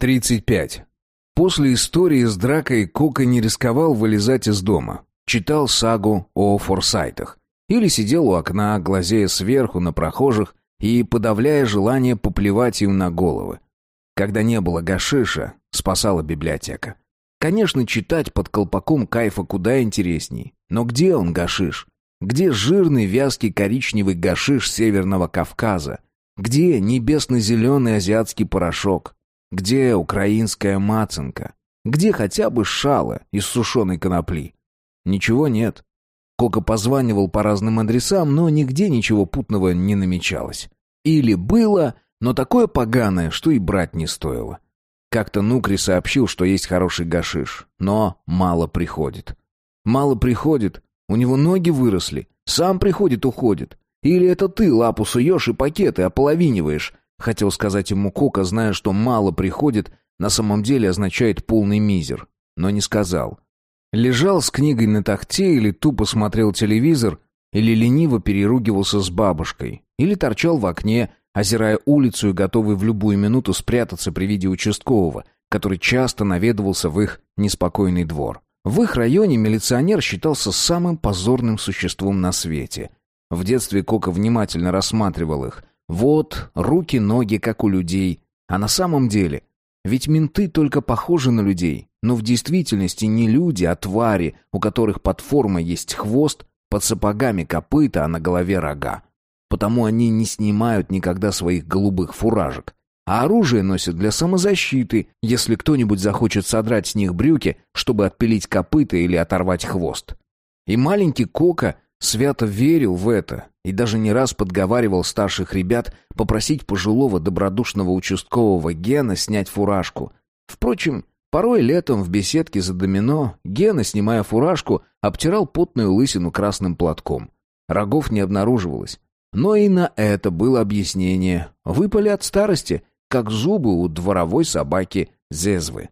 35. После истории с дракой Кока не рисковал вылезать из дома. Читал сагу о форсайтах. Или сидел у окна, глазея сверху на прохожих и подавляя желание поплевать им на головы. Когда не было гашиша, спасала библиотека. Конечно, читать под колпаком кайфа куда интересней. Но где он, гашиш? Где жирный вязкий коричневый гашиш Северного Кавказа? Где небесно-зеленый азиатский порошок? Где украинская мацанка? Где хотя бы шала из сушеной конопли? Ничего нет. Кока позванивал по разным адресам, но нигде ничего путного не намечалось. Или было, но такое поганое, что и брать не стоило. Как-то Нукри сообщил, что есть хороший гашиш, но мало приходит. Мало приходит, у него ноги выросли, сам приходит, уходит. Или это ты лапу суешь и пакеты ополовиниваешь, Хотел сказать ему Кока, зная, что мало приходит, на самом деле означает полный мизер, но не сказал. Лежал с книгой на тахте или тупо смотрел телевизор, или лениво переругивался с бабушкой, или торчал в окне, озирая улицу и готовый в любую минуту спрятаться при виде участкового, который часто наведывался в их неспокойный двор. В их районе милиционер считался самым позорным существом на свете. В детстве Кока внимательно рассматривал их, вот, руки-ноги, как у людей. А на самом деле... Ведь менты только похожи на людей, но в действительности не люди, а твари, у которых под формой есть хвост, под сапогами копыта, а на голове рога. Потому они не снимают никогда своих голубых фуражек. А оружие носят для самозащиты, если кто-нибудь захочет содрать с них брюки, чтобы отпилить копыта или оторвать хвост. И маленький Кока свято верил в это и даже не раз подговаривал старших ребят попросить пожилого добродушного участкового Гена снять фуражку. Впрочем, порой летом в беседке за домино Гена, снимая фуражку, обтирал потную лысину красным платком. Рогов не обнаруживалось. Но и на это было объяснение. Выпали от старости, как зубы у дворовой собаки Зезвы.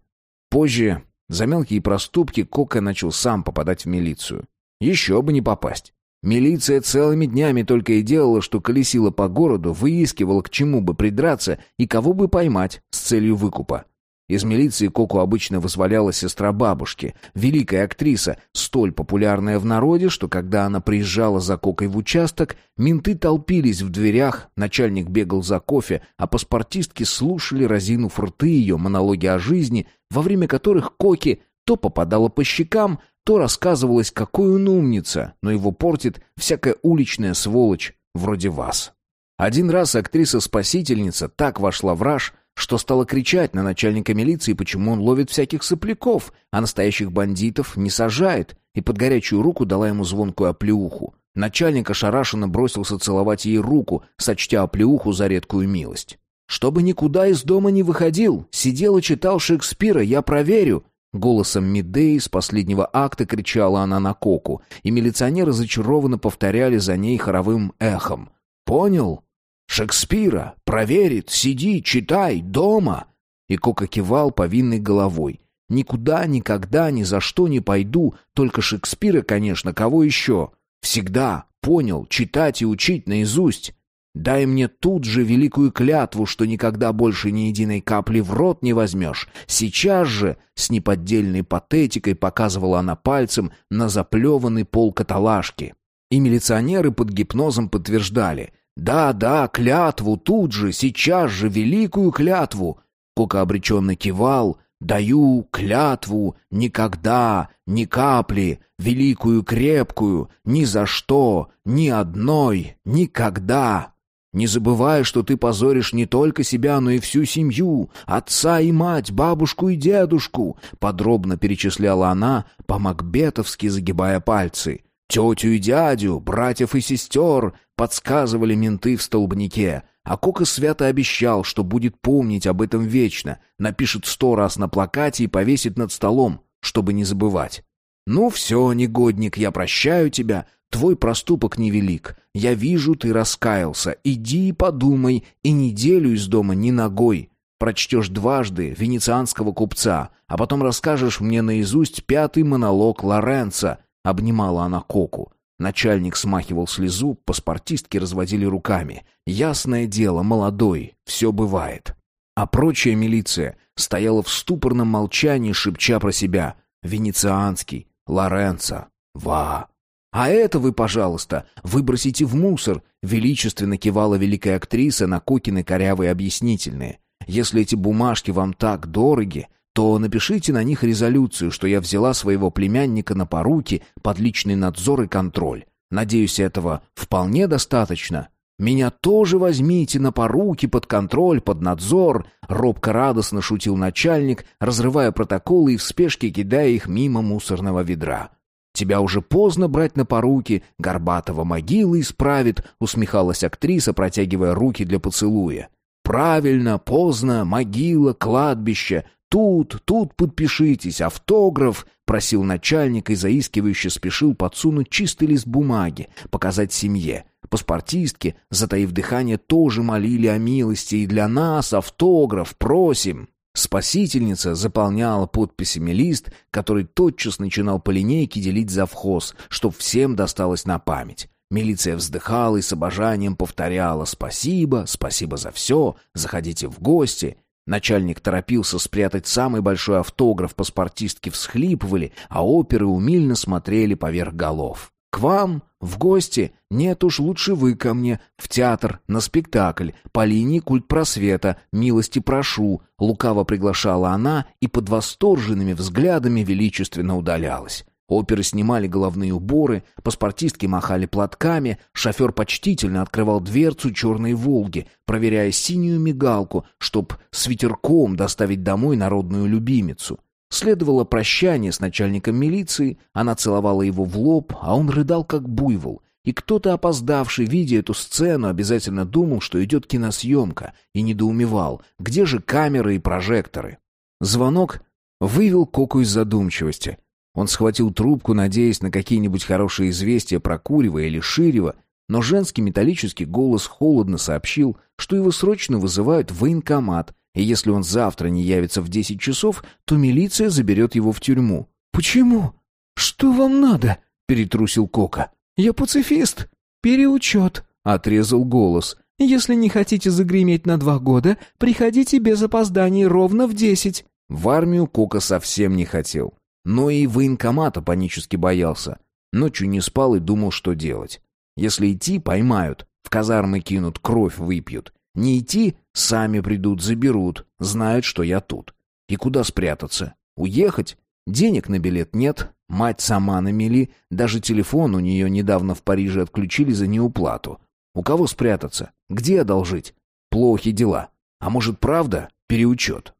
Позже за мелкие проступки Кока начал сам попадать в милицию. Еще бы не попасть. Милиция целыми днями только и делала, что колесила по городу, выискивала, к чему бы придраться и кого бы поймать с целью выкупа. Из милиции Коку обычно вызволяла сестра бабушки, великая актриса, столь популярная в народе, что когда она приезжала за Кокой в участок, менты толпились в дверях, начальник бегал за кофе, а паспортистки слушали разину рты ее монологи о жизни, во время которых Коки то попадала по щекам, то рассказывалось, какой он умница, но его портит всякая уличная сволочь, вроде вас. Один раз актриса-спасительница так вошла в раж, что стала кричать на начальника милиции, почему он ловит всяких сопляков, а настоящих бандитов не сажает, и под горячую руку дала ему звонкую оплеуху. Начальник ошарашенно бросился целовать ей руку, сочтя оплеуху за редкую милость. «Чтобы никуда из дома не выходил, сидел и читал Шекспира, я проверю», Голосом Мидей с последнего акта кричала она на Коку, и милиционеры зачарованно повторяли за ней хоровым эхом. «Понял? Шекспира! Проверит! Сиди, читай! Дома!» И Кока кивал повинной головой. «Никуда, никогда, ни за что не пойду, только Шекспира, конечно, кого еще? Всегда! Понял! Читать и учить наизусть!» Дай мне тут же великую клятву, что никогда больше ни единой капли в рот не возьмешь. Сейчас же, с неподдельной патетикой, показывала она пальцем на заплеванный пол каталажки. И милиционеры под гипнозом подтверждали. «Да, да, клятву, тут же, сейчас же, великую клятву!» Кока обреченно кивал. «Даю клятву, никогда, ни капли, великую крепкую, ни за что, ни одной, никогда!» Не забывай, что ты позоришь не только себя, но и всю семью, отца и мать, бабушку и дедушку», — подробно перечисляла она, по-макбетовски загибая пальцы. «Тетю и дядю, братьев и сестер», — подсказывали менты в столбнике. А Кока свято обещал, что будет помнить об этом вечно, напишет сто раз на плакате и повесит над столом, чтобы не забывать. «Ну все, негодник, я прощаю тебя, Твой проступок невелик. Я вижу, ты раскаялся. Иди и подумай, и неделю из дома ни ногой. Прочтешь дважды венецианского купца, а потом расскажешь мне наизусть пятый монолог Лоренца. Обнимала она Коку. Начальник смахивал слезу, паспортистки разводили руками. Ясное дело, молодой, все бывает. А прочая милиция стояла в ступорном молчании, шепча про себя «Венецианский, Лоренцо, Ва». «А это вы, пожалуйста, выбросите в мусор», — величественно кивала великая актриса на Кокины корявые объяснительные. «Если эти бумажки вам так дороги, то напишите на них резолюцию, что я взяла своего племянника на поруки под личный надзор и контроль. Надеюсь, этого вполне достаточно. Меня тоже возьмите на поруки под контроль, под надзор, робко радостно шутил начальник, разрывая протоколы и в спешке кидая их мимо мусорного ведра. Тебя уже поздно брать на поруки, Горбатова могила исправит, усмехалась актриса, протягивая руки для поцелуя. Правильно, поздно, могила, кладбище, «Тут, тут подпишитесь, автограф!» — просил начальник и заискивающе спешил подсунуть чистый лист бумаги, показать семье. Паспортистки, затаив дыхание, тоже молили о милости, и для нас автограф просим. Спасительница заполняла подписями лист, который тотчас начинал по линейке делить завхоз, чтоб всем досталось на память. Милиция вздыхала и с обожанием повторяла «Спасибо, спасибо за все, заходите в гости». Начальник торопился спрятать самый большой автограф, паспортистки всхлипывали, а оперы умильно смотрели поверх голов. «К вам? В гости? Нет уж, лучше вы ко мне. В театр, на спектакль, по линии культ просвета, милости прошу», — лукаво приглашала она и под восторженными взглядами величественно удалялась. Оперы снимали головные уборы, паспортистки махали платками, шофер почтительно открывал дверцу черной «Волги», проверяя синюю мигалку, чтоб с ветерком доставить домой народную любимицу. Следовало прощание с начальником милиции, она целовала его в лоб, а он рыдал как буйвол. И кто-то, опоздавший, видя эту сцену, обязательно думал, что идет киносъемка, и недоумевал, где же камеры и прожекторы. Звонок вывел Коку из задумчивости — он схватил трубку, надеясь на какие-нибудь хорошие известия про Курева или Ширева, но женский металлический голос холодно сообщил, что его срочно вызывают в военкомат, и если он завтра не явится в десять часов, то милиция заберет его в тюрьму. «Почему? Что вам надо?» — перетрусил Кока. «Я пацифист. Переучет», — отрезал голос. «Если не хотите загреметь на два года, приходите без опозданий ровно в десять». В армию Кока совсем не хотел. Но и военкомата панически боялся. Ночью не спал и думал, что делать. Если идти, поймают, в казармы кинут, кровь выпьют. Не идти, сами придут, заберут, знают, что я тут. И куда спрятаться? Уехать? Денег на билет нет, мать сама на мели, даже телефон у нее недавно в Париже отключили за неуплату. У кого спрятаться? Где одолжить? Плохи дела. А может, правда? Переучет.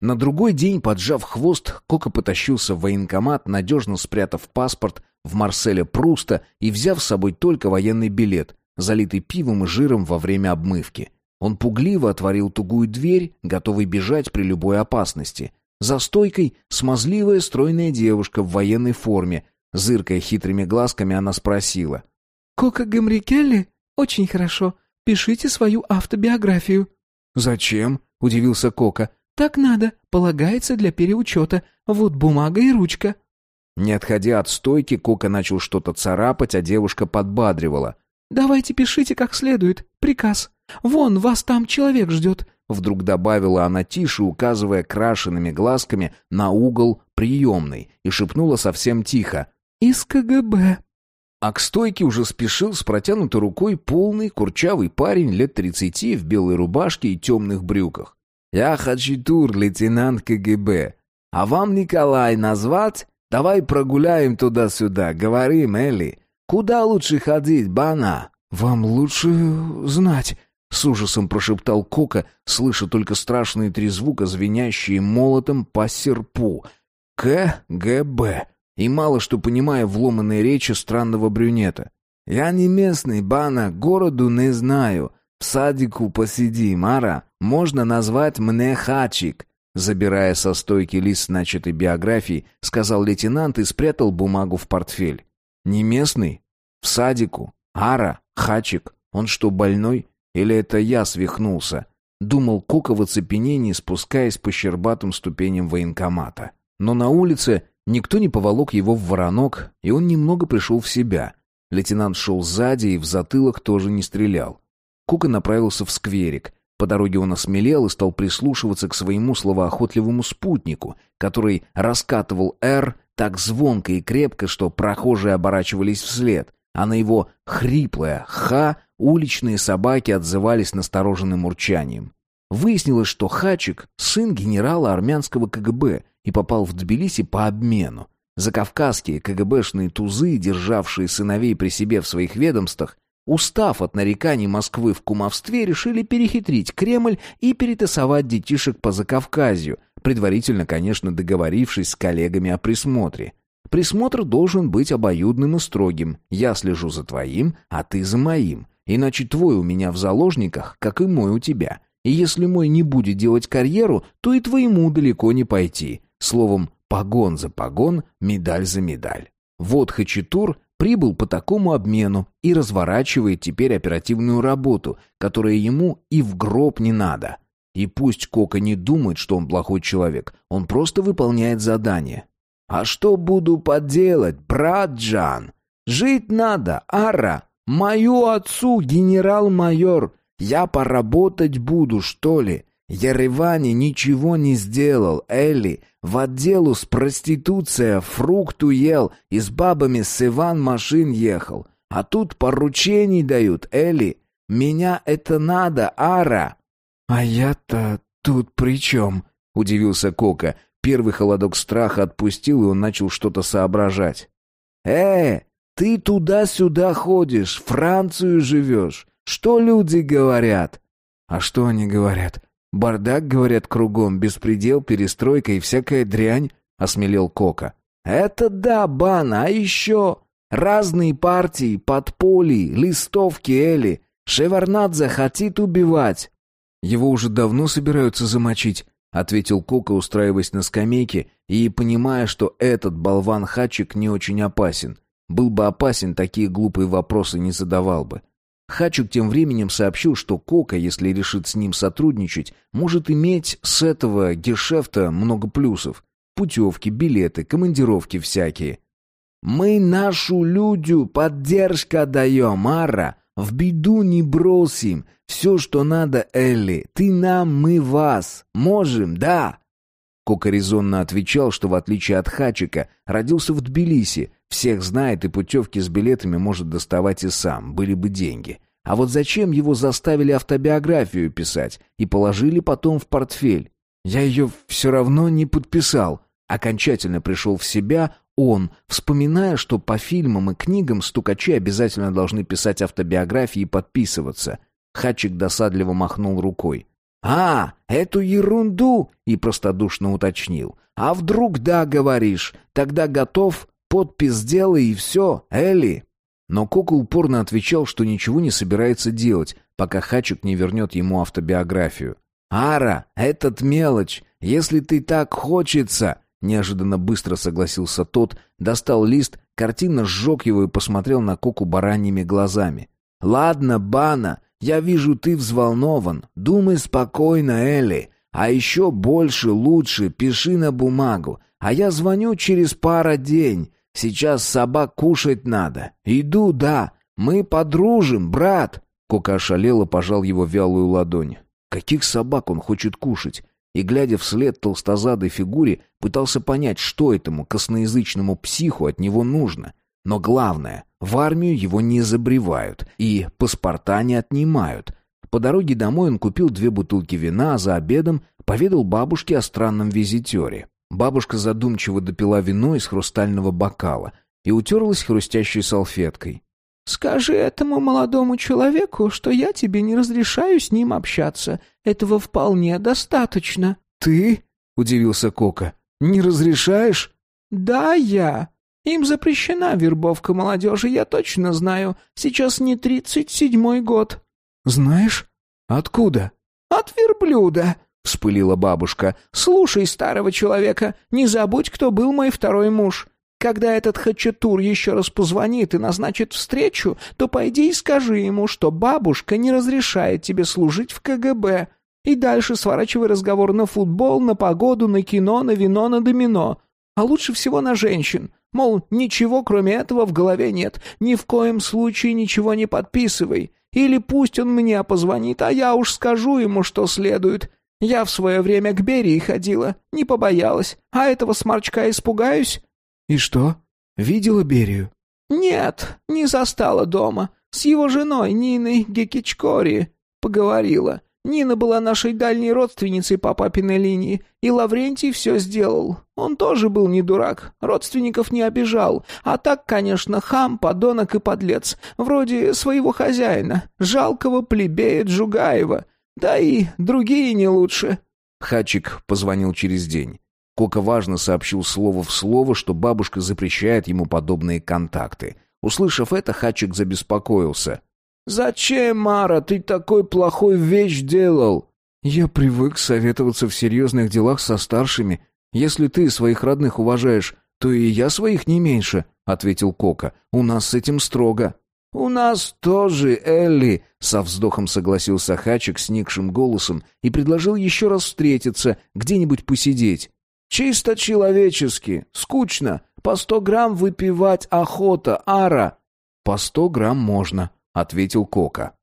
На другой день, поджав хвост, Кока потащился в военкомат, надежно спрятав паспорт в Марселе Пруста и взяв с собой только военный билет, залитый пивом и жиром во время обмывки. Он пугливо отворил тугую дверь, готовый бежать при любой опасности. За стойкой смазливая стройная девушка в военной форме. Зыркая хитрыми глазками, она спросила. «Кока Гамрикелли? Очень хорошо. Пишите свою автобиографию». «Зачем?» — удивился Кока. «Так надо, полагается для переучета. Вот бумага и ручка». Не отходя от стойки, Кока начал что-то царапать, а девушка подбадривала. «Давайте пишите как следует. Приказ. Вон, вас там человек ждет». Вдруг добавила она тише, указывая крашенными глазками на угол приемной, и шепнула совсем тихо. «Из КГБ». А к стойке уже спешил с протянутой рукой полный курчавый парень лет тридцати в белой рубашке и темных брюках. «Я Хачатур, лейтенант КГБ. А вам, Николай, назвать? Давай прогуляем туда-сюда, говорим, Элли. Куда лучше ходить, Бана?» «Вам лучше знать», — с ужасом прошептал Кока, слыша только страшные три звука, звенящие молотом по серпу. «КГБ» и мало что понимая в ломаной речи странного брюнета. «Я не местный, Бана, городу не знаю. В садику посидим, ара. Можно назвать мне Хачик». Забирая со стойки лист начатой биографии, сказал лейтенант и спрятал бумагу в портфель. «Не местный? В садику? Ара? Хачик? Он что, больной? Или это я свихнулся?» Думал Кока в оцепенении, спускаясь по щербатым ступеням военкомата. Но на улице никто не поволок его в воронок, и он немного пришел в себя. Лейтенант шел сзади и в затылок тоже не стрелял. Кука направился в скверик. По дороге он осмелел и стал прислушиваться к своему словоохотливому спутнику, который раскатывал «Р» так звонко и крепко, что прохожие оборачивались вслед, а на его хриплое «Х» уличные собаки отзывались настороженным урчанием. Выяснилось, что Хачик — сын генерала армянского КГБ и попал в Тбилиси по обмену. Закавказские КГБшные тузы, державшие сыновей при себе в своих ведомствах, устав от нареканий Москвы в кумовстве, решили перехитрить Кремль и перетасовать детишек по Закавказью, предварительно, конечно, договорившись с коллегами о присмотре. Присмотр должен быть обоюдным и строгим. Я слежу за твоим, а ты за моим. Иначе твой у меня в заложниках, как и мой у тебя. И если мой не будет делать карьеру, то и твоему далеко не пойти. Словом, Погон за погон, медаль за медаль. Вот Хачатур прибыл по такому обмену и разворачивает теперь оперативную работу, которая ему и в гроб не надо. И пусть Кока не думает, что он плохой человек, он просто выполняет задание. «А что буду поделать, брат Джан? Жить надо, ара! Мою отцу генерал-майор! Я поработать буду, что ли? Ереване ничего не сделал, Элли. В отделу с проституция фрукту ел и с бабами с Иван машин ехал. А тут поручений дают, Элли. Меня это надо, Ара. А я-то тут при чем? Удивился Кока. Первый холодок страха отпустил, и он начал что-то соображать. «Э, ты туда-сюда ходишь, Францию живешь. Что люди говорят?» «А что они говорят? Бардак, говорят, кругом, беспредел, перестройка и всякая дрянь, осмелел Кока. Это да, бан, а еще разные партии, подполье, листовки Эли. Шеварнадзе хотит убивать. Его уже давно собираются замочить, ответил Кока, устраиваясь на скамейке и понимая, что этот болван Хачик не очень опасен. Был бы опасен, такие глупые вопросы не задавал бы. Хачук тем временем сообщил, что Кока, если решит с ним сотрудничать, может иметь с этого гешефта много плюсов. Путевки, билеты, командировки всякие. «Мы нашу людю поддержка даем, Ара. В беду не бросим. Все, что надо, Элли. Ты нам, мы вас. Можем, да?» Кока резонно отвечал, что в отличие от Хачика, родился в Тбилиси, всех знает и путевки с билетами может доставать и сам, были бы деньги. А вот зачем его заставили автобиографию писать и положили потом в портфель? Я ее все равно не подписал. Окончательно пришел в себя он, вспоминая, что по фильмам и книгам стукачи обязательно должны писать автобиографии и подписываться. Хачик досадливо махнул рукой. «А, эту ерунду!» и простодушно уточнил. «А вдруг да, говоришь? Тогда готов, подпись сделай и все, Элли!» Но Кока упорно отвечал, что ничего не собирается делать, пока Хачик не вернет ему автобиографию. «Ара, этот мелочь, если ты так хочется!» Неожиданно быстро согласился тот, достал лист, картинно сжег его и посмотрел на Коку бараньими глазами. «Ладно, Бана, я вижу, ты взволнован. Думай спокойно, Элли. А еще больше, лучше, пиши на бумагу. А я звоню через пара день. Сейчас собак кушать надо. Иду, да. Мы подружим, брат. Кока ошалело пожал его вялую ладонь. Каких собак он хочет кушать? И, глядя вслед толстозадой фигуре, пытался понять, что этому косноязычному психу от него нужно. Но главное, в армию его не забревают и паспорта не отнимают. По дороге домой он купил две бутылки вина, а за обедом поведал бабушке о странном визитере. Бабушка задумчиво допила вино из хрустального бокала и утерлась хрустящей салфеткой. «Скажи этому молодому человеку, что я тебе не разрешаю с ним общаться. Этого вполне достаточно». «Ты?» — удивился Кока. «Не разрешаешь?» «Да, я. Им запрещена вербовка молодежи, я точно знаю. Сейчас не тридцать седьмой год». «Знаешь? Откуда?» «От верблюда», — вспылила бабушка. «Слушай старого человека, не забудь, кто был мой второй муж. Когда этот Хачатур еще раз позвонит и назначит встречу, то пойди и скажи ему, что бабушка не разрешает тебе служить в КГБ. И дальше сворачивай разговор на футбол, на погоду, на кино, на вино, на домино. А лучше всего на женщин. Мол, ничего кроме этого в голове нет. Ни в коем случае ничего не подписывай. Или пусть он мне позвонит, а я уж скажу ему, что следует. Я в свое время к Берии ходила, не побоялась, а этого сморчка испугаюсь». «И что? Видела Берию?» «Нет, не застала дома. С его женой Ниной Гекичкори поговорила. Нина была нашей дальней родственницей по папиной линии, и Лаврентий все сделал. Он тоже был не дурак, родственников не обижал. А так, конечно, хам, подонок и подлец, вроде своего хозяина, жалкого плебея Джугаева. Да и другие не лучше». Хачик позвонил через день. Кока важно сообщил слово в слово, что бабушка запрещает ему подобные контакты. Услышав это, Хачик забеспокоился. «Зачем, Мара, ты такой плохой вещь делал?» «Я привык советоваться в серьезных делах со старшими. Если ты своих родных уважаешь, то и я своих не меньше», — ответил Кока. «У нас с этим строго». «У нас тоже, Элли», — со вздохом согласился Хачик с никшим голосом и предложил еще раз встретиться, где-нибудь посидеть. «Чисто человечески, скучно, по сто грамм выпивать охота, ара». «По сто грамм можно», ответил Кока.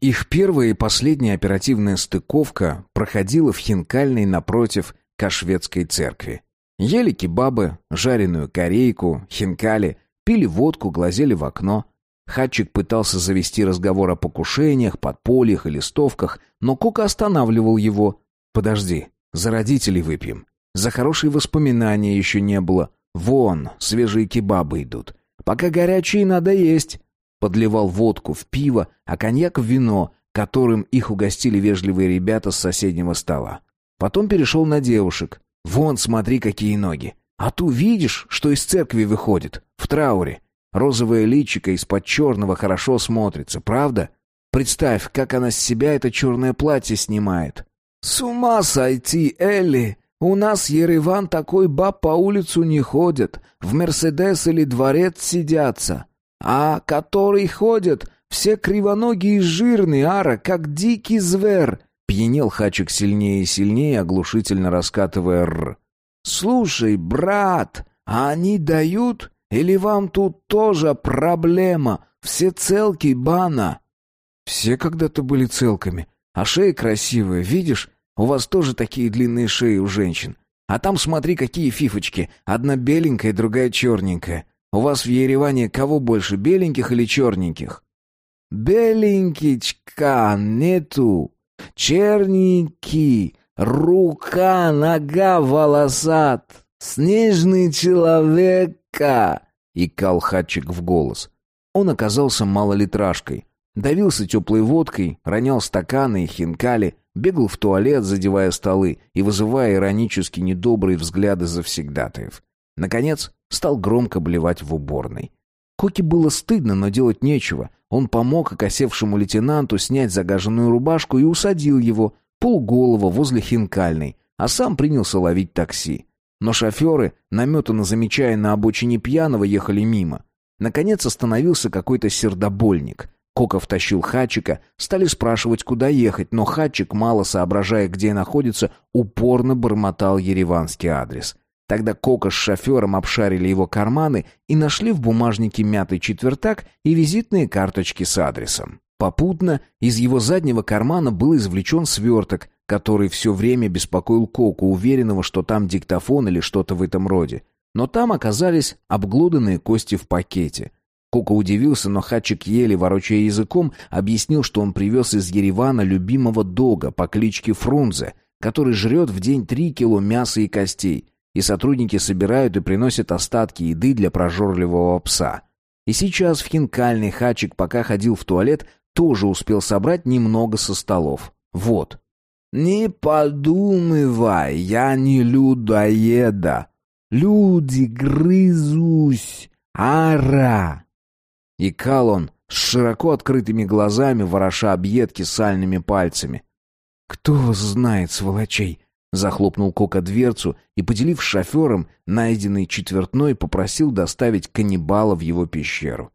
Их первая и последняя оперативная стыковка проходила в Хинкальной напротив Кашветской церкви. Ели кебабы, жареную корейку, хинкали, пили водку, глазели в окно. Хатчик пытался завести разговор о покушениях, подпольях и листовках, но Кока останавливал его. «Подожди, за родителей выпьем. За хорошие воспоминания еще не было. Вон, свежие кебабы идут. Пока горячие надо есть подливал водку в пиво, а коньяк в вино, которым их угостили вежливые ребята с соседнего стола. Потом перешел на девушек. «Вон, смотри, какие ноги! А ту видишь, что из церкви выходит? В трауре. Розовое личико из-под черного хорошо смотрится, правда? Представь, как она с себя это черное платье снимает». «С ума сойти, Элли! У нас, Ереван, такой баб по улицу не ходят. В Мерседес или дворец сидятся а который ходят, все кривоногие и жирные, ара, как дикий зверь!» Пьянел Хачик сильнее и сильнее, оглушительно раскатывая «р». «Слушай, брат, а они дают? Или вам тут тоже проблема? Все целки бана?» «Все когда-то были целками. А шеи красивые, видишь? У вас тоже такие длинные шеи у женщин. А там смотри, какие фифочки. Одна беленькая, другая черненькая. У вас в Ереване кого больше, беленьких или черненьких?» «Беленькичка нету. Черненький. Рука, нога, волосат. Снежный человека!» — икал хатчик в голос. Он оказался малолитражкой. Давился теплой водкой, ронял стаканы и хинкали, бегал в туалет, задевая столы и вызывая иронически недобрые взгляды завсегдатаев. Наконец, стал громко блевать в уборной. Коке было стыдно, но делать нечего. Он помог окосевшему лейтенанту снять загаженную рубашку и усадил его полголова возле хинкальной, а сам принялся ловить такси. Но шоферы, наметанно замечая на обочине пьяного, ехали мимо. Наконец остановился какой-то сердобольник. Кока втащил Хачика, стали спрашивать, куда ехать, но Хачик, мало соображая, где находится, упорно бормотал ереванский адрес. Тогда Кока с шофером обшарили его карманы и нашли в бумажнике мятый четвертак и визитные карточки с адресом. Попутно из его заднего кармана был извлечен сверток, который все время беспокоил Коку, уверенного, что там диктофон или что-то в этом роде. Но там оказались обглоданные кости в пакете. Кока удивился, но Хачик еле, ворочая языком, объяснил, что он привез из Еревана любимого дога по кличке Фрунзе, который жрет в день три кило мяса и костей, и сотрудники собирают и приносят остатки еды для прожорливого пса. И сейчас в хинкальный хачик, пока ходил в туалет, тоже успел собрать немного со столов. Вот. «Не подумывай, я не людоеда. Люди грызусь. Ара!» И Калон с широко открытыми глазами вороша объедки сальными пальцами. «Кто знает сволочей?» Захлопнул Кока дверцу и, поделив с шофером, найденный четвертной попросил доставить каннибала в его пещеру.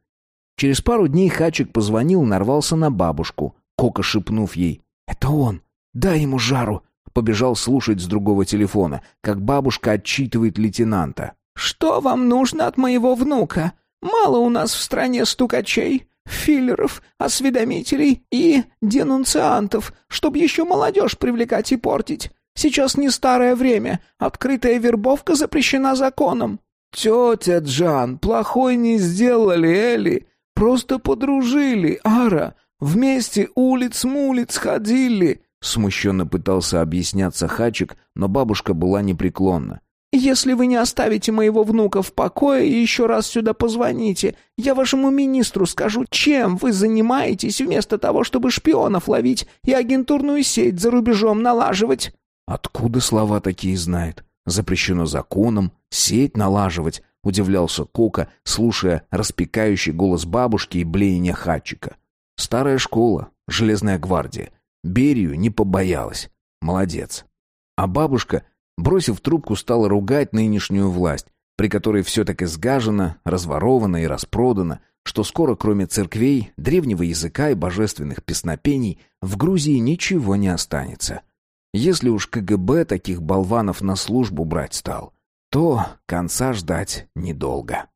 Через пару дней Хачик позвонил нарвался на бабушку. Кока, шепнув ей «Это он! Дай ему жару!» побежал слушать с другого телефона, как бабушка отчитывает лейтенанта. «Что вам нужно от моего внука? Мало у нас в стране стукачей. филлеров, осведомителей и денунциантов, чтобы еще молодежь привлекать и портить. Сейчас не старое время, открытая вербовка запрещена законом». «Тетя Джан, плохой не сделали, Элли. Просто подружили, Ара. Вместе улиц-мулиц ходили». Смущенно пытался объясняться Хачик, но бабушка была непреклонна. «Если вы не оставите моего внука в покое и еще раз сюда позвоните, я вашему министру скажу, чем вы занимаетесь вместо того, чтобы шпионов ловить и агентурную сеть за рубежом налаживать». «Откуда слова такие знает? Запрещено законом, сеть налаживать», — удивлялся Кока, слушая распекающий голос бабушки и блеяние Хачика. «Старая школа, железная гвардия. Берию не побоялась. Молодец». А бабушка Бросив трубку, стала ругать нынешнюю власть, при которой все так изгажено, разворовано и распродано, что скоро, кроме церквей, древнего языка и божественных песнопений, в Грузии ничего не останется. Если уж КГБ таких болванов на службу брать стал, то конца ждать недолго.